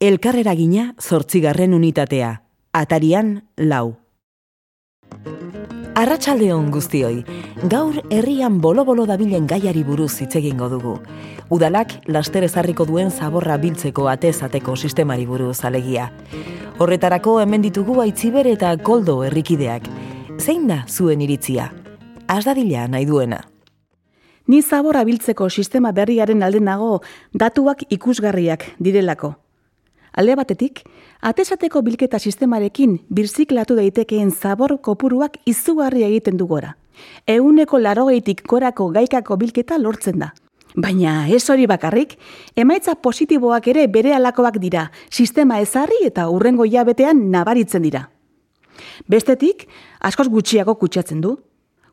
Elkarrera gina zortzigarren unitatea, atarian lau. Arratxaldeon guztioi, gaur herrian bolo-bolo dabilen gaiari buruz hitz egingo dugu. Udalak laster ezarriko duen zaborra biltzeko atezateko sistemari buruz alegia. Horretarako hemen ditugu aitziber eta koldo herrikideak. Zein da zuen iritzia? Az dadila nahi duena. Ni zaborra biltzeko sistema berriaren alde nago datuak ikusgarriak direlako. Alde batetik, atesateko bilketa sistemarekin birziklatu daitekeen zabor kopuruak izugarri egiten du gora. Euneko larogeitik korako gaikako bilketa lortzen da. Baina ez hori bakarrik, emaitza positiboak ere bere alakoak dira, sistema ezarri eta urrengo jabetean nabaritzen dira. Bestetik, askoz gutxiago kutsatzen du,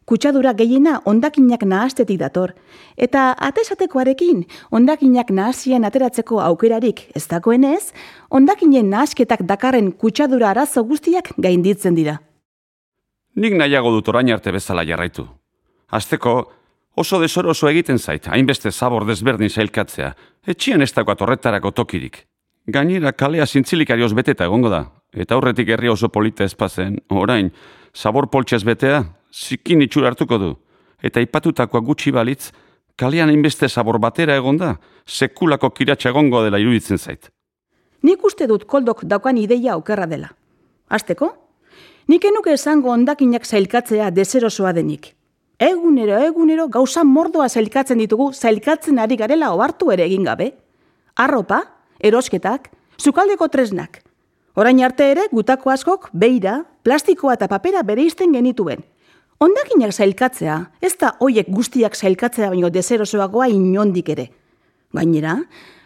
kutsadura gehiena ondakinak nahastetik dator, eta atesatekoarekin ondakinak nahasien ateratzeko aukerarik ez dagoenez, ondakinen nahasketak dakarren kutsadura arazo guztiak gainditzen dira. Nik nahiago dut orain arte bezala jarraitu. Azteko, oso desoroso egiten zait, hainbeste zabor desberdin zailkatzea, etxian ez dagoat horretarako tokirik. Gainera kalea zintzilikarioz beteta egongo da, eta aurretik herri oso polita ezpazen, orain, zabor poltsez betea, zikin itxura hartuko du. Eta ipatutakoa gutxi balitz, kalean inbeste zabor batera egonda, sekulako kiratxa egongo dela iruditzen zait. Nik uste dut koldok daukan ideia okerra dela. Azteko? Nik enuke esango ondakinak zailkatzea dezerosoa denik. Egunero, egunero, gauza mordoa zailkatzen ditugu, zailkatzen ari garela ohartu ere egin gabe. Arropa, erosketak, zukaldeko tresnak. Orain arte ere, gutako askok, beira, plastikoa eta papera bere izten genituen. Ondakinak zailkatzea, ez da hoiek guztiak zailkatzea baino dezerosoagoa inondik ere. Gainera,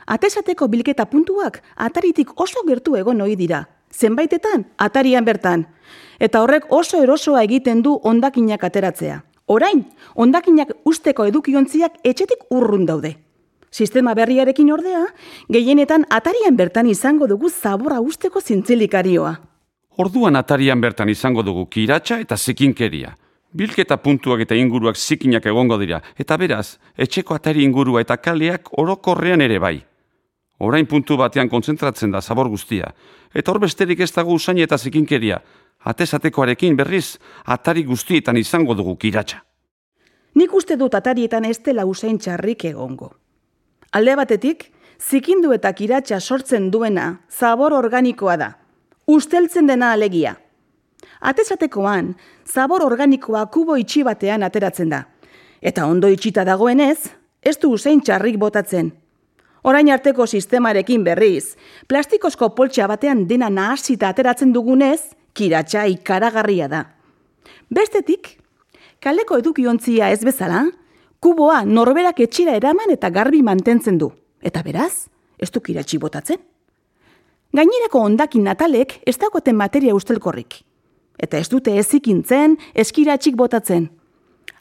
atesateko bilketa puntuak ataritik oso gertu egon ohi dira. Zenbaitetan, atarian bertan. Eta horrek oso erosoa egiten du ondakinak ateratzea. Orain, ondakinak usteko edukiontziak etxetik urrun daude. Sistema berriarekin ordea, gehienetan atarian bertan izango dugu zabora usteko zintzilikarioa. Orduan atarian bertan izango dugu kiratxa eta zikinkeria. Bilketa puntuak eta inguruak zikinak egongo dira, eta beraz, etxeko atari ingurua eta kaleak orokorrean ere bai. Orain puntu batean kontzentratzen da zabor guztia, eta hor besterik ez dago usain eta zikinkeria, atesatekoarekin berriz, atari guztietan izango dugu kiratxa. Nik uste dut atarietan ez dela usain txarrik egongo. Alde batetik, zikindu eta kiratxa sortzen duena zabor organikoa da. Usteltzen dena alegia. Atesatekoan, zabor organikoa kubo itxi batean ateratzen da. Eta ondo itxita dagoenez, ez du usein txarrik botatzen. Orain arteko sistemarekin berriz, plastikozko poltsa batean dena nahasita ateratzen dugunez, kiratxa ikaragarria da. Bestetik, kaleko edukiontzia ez bezala, kuboa norberak etxira eraman eta garbi mantentzen du. Eta beraz, ez du kiratxi botatzen. Gainerako ondakin natalek ez dagoten materia ustelkorrik eta ez dute ezikintzen, eskiratxik botatzen.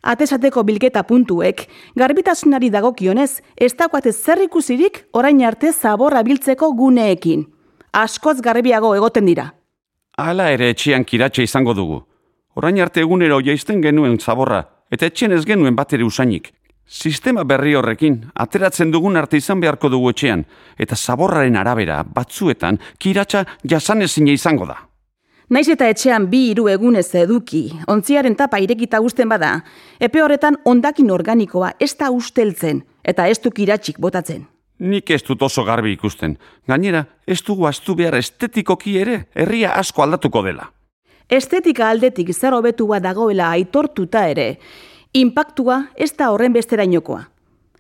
Atesateko bilketa puntuek, garbitasunari dagokionez, ez dagoate zer ikusirik orain arte zaborra biltzeko guneekin. Askoz garbiago egoten dira. Hala ere etxean kiratxe izango dugu. Orain arte egunero jaizten genuen zaborra, eta etxen ez genuen bat ere usainik. Sistema berri horrekin, ateratzen dugun arte izan beharko dugu etxean, eta zaborraren arabera, batzuetan, kiratxa jasanezina izango da. Naiz eta etxean bi hiru egunez eduki, ontziaren tapa irekita guzten bada, epe horretan ondakin organikoa ez da usteltzen eta ez du kiratxik botatzen. Nik ez dut oso garbi ikusten. Gainera, ez dugu astu behar estetikoki ere, herria asko aldatuko dela. Estetika aldetik zer hobetua dagoela aitortuta ere, impactua ez da horren besterainokoa.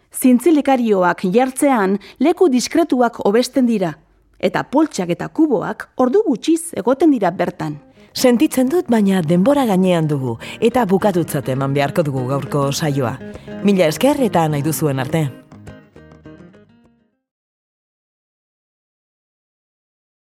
Zintzilikarioak jartzean leku diskretuak hobesten dira, eta poltsak eta kuboak ordu gutxiz egoten dira bertan. Sentitzen dut, baina denbora gainean dugu, eta bukatutzat eman beharko dugu gaurko saioa. Mila esker eta nahi duzuen arte.